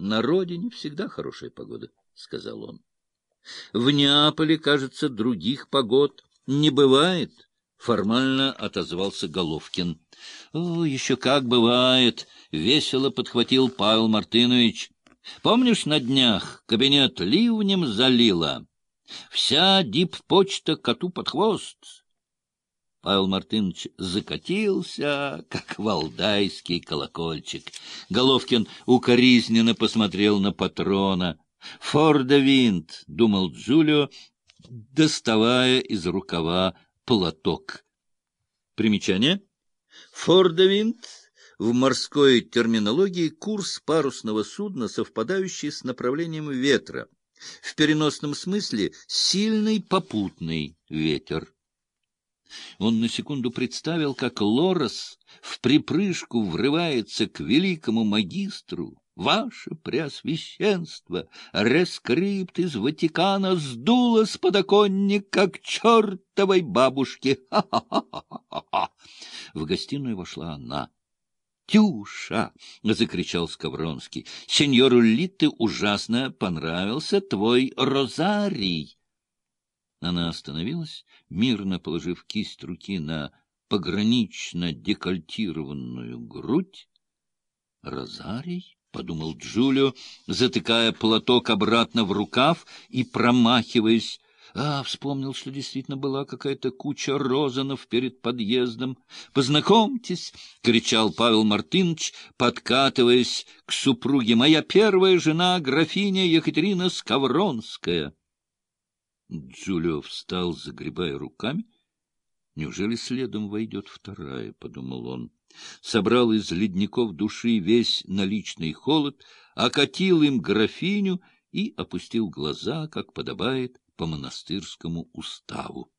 На родине всегда хорошая погода, — сказал он. В Неаполе, кажется, других погод не бывает, — формально отозвался Головкин. — еще как бывает, — весело подхватил Павел Мартынович. — Помнишь, на днях кабинет ливнем залило? Вся диппочта коту под хвост. Павел Мартынович закатился, как валдайский колокольчик. Головкин укоризненно посмотрел на патрона. «Фордевинд», — думал Джулио, доставая из рукава платок. Примечание. Фордевинд в морской терминологии курс парусного судна, совпадающий с направлением ветра. В переносном смысле сильный попутный ветер. Он на секунду представил, как Лорес вприпрыжку врывается к великому магистру. Ваше Преосвященство, рескрипт из Ватикана сдуло с подоконника к чертовой бабушке. Ха-ха-ха-ха-ха! В гостиную вошла она. «Тюша!» — закричал Скавронский. «Сеньору Литте ужасно понравился твой розарий!» Она остановилась, мирно положив кисть руки на погранично декольтированную грудь. «Розарий?» — подумал Джулио, затыкая платок обратно в рукав и промахиваясь. А, вспомнил, что действительно была какая-то куча розанов перед подъездом. «Познакомьтесь!» — кричал Павел Мартынович, подкатываясь к супруге. «Моя первая жена, графиня Екатерина Скавронская». Джулио встал, загребая руками. Неужели следом войдет вторая, — подумал он. Собрал из ледников души весь наличный холод, окатил им графиню и опустил глаза, как подобает по монастырскому уставу.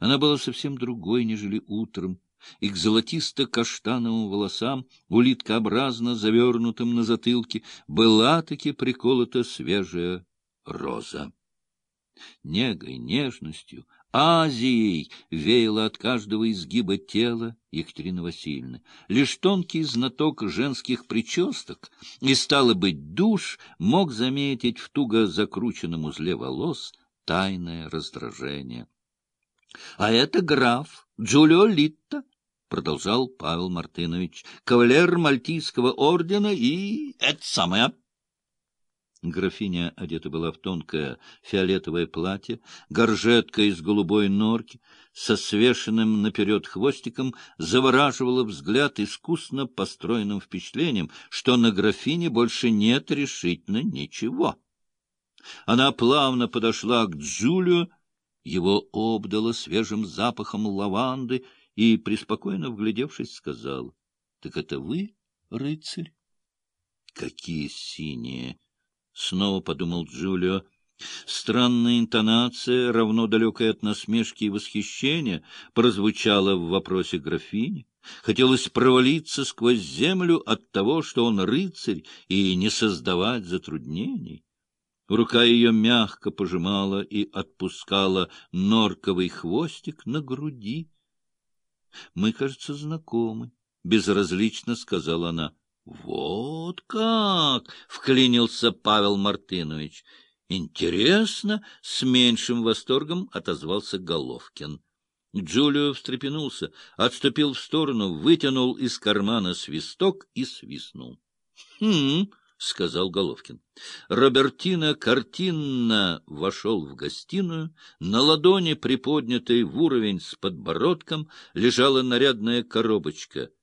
Она была совсем другой, нежели утром, и к золотисто-каштановым волосам, улиткообразно завернутым на затылке, была таки приколота свежая роза негой, нежностью, Азией веяло от каждого изгиба тела Екатерины Васильевны. Лишь тонкий знаток женских причесток и, стало быть, душ мог заметить в туго закрученном узле волос тайное раздражение. — А это граф Джулио Литта, — продолжал Павел Мартынович, — кавалер Мальтийского ордена и... это самое... Графиня одета была в тонкое фиолетовое платье, горжетка из голубой норки со свешенным наперед хвостиком завораживала взгляд искусно построенным впечатлением, что на графине больше нет решительно ничего. Она плавно подошла к Джулию, его обдало свежим запахом лаванды и, преспокойно вглядевшись, сказал, — Так это вы, рыцарь? — Какие синие! — снова подумал Джулио. Странная интонация, равно далекая от насмешки и восхищения, прозвучала в вопросе графини. Хотелось провалиться сквозь землю от того, что он рыцарь, и не создавать затруднений. Рука ее мягко пожимала и отпускала норковый хвостик на груди. — Мы, кажется, знакомы, — безразлично сказала она. — Вот как! — вклинился Павел Мартынович. — Интересно! — с меньшим восторгом отозвался Головкин. Джулио встрепенулся, отступил в сторону, вытянул из кармана свисток и свистнул. — Хм! — сказал Головкин. Робертина картинно вошел в гостиную. На ладони, приподнятой в уровень с подбородком, лежала нарядная коробочка —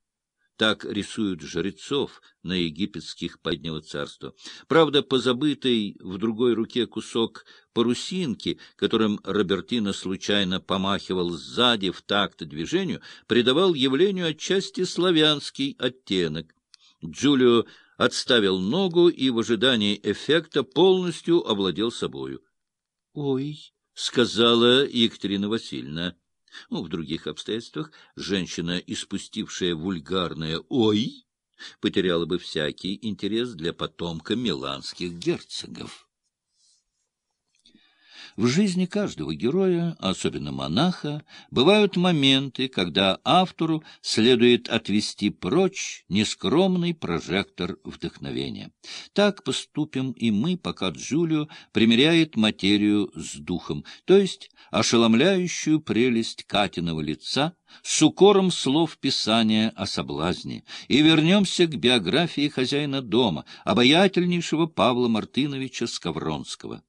так рисуют жрецов на египетских поднего царства. Правда, позабытый в другой руке кусок парусинки, которым Робертино случайно помахивал сзади в такт движению, придавал явлению отчасти славянский оттенок. Джулио отставил ногу и в ожидании эффекта полностью овладел собою. — Ой, — сказала Екатерина Васильевна, — ну, в других обстоятельствах женщина, испустившая вульгарное «Ой!», потеряла бы всякий интерес для потомка миланских герцогов. В жизни каждого героя, особенно монаха, бывают моменты, когда автору следует отвести прочь нескромный прожектор вдохновения. Так поступим и мы, пока Джулио примеряет материю с духом, то есть ошеломляющую прелесть Катиного лица с укором слов Писания о соблазне, и вернемся к биографии хозяина дома, обаятельнейшего Павла Мартыновича Скавронского.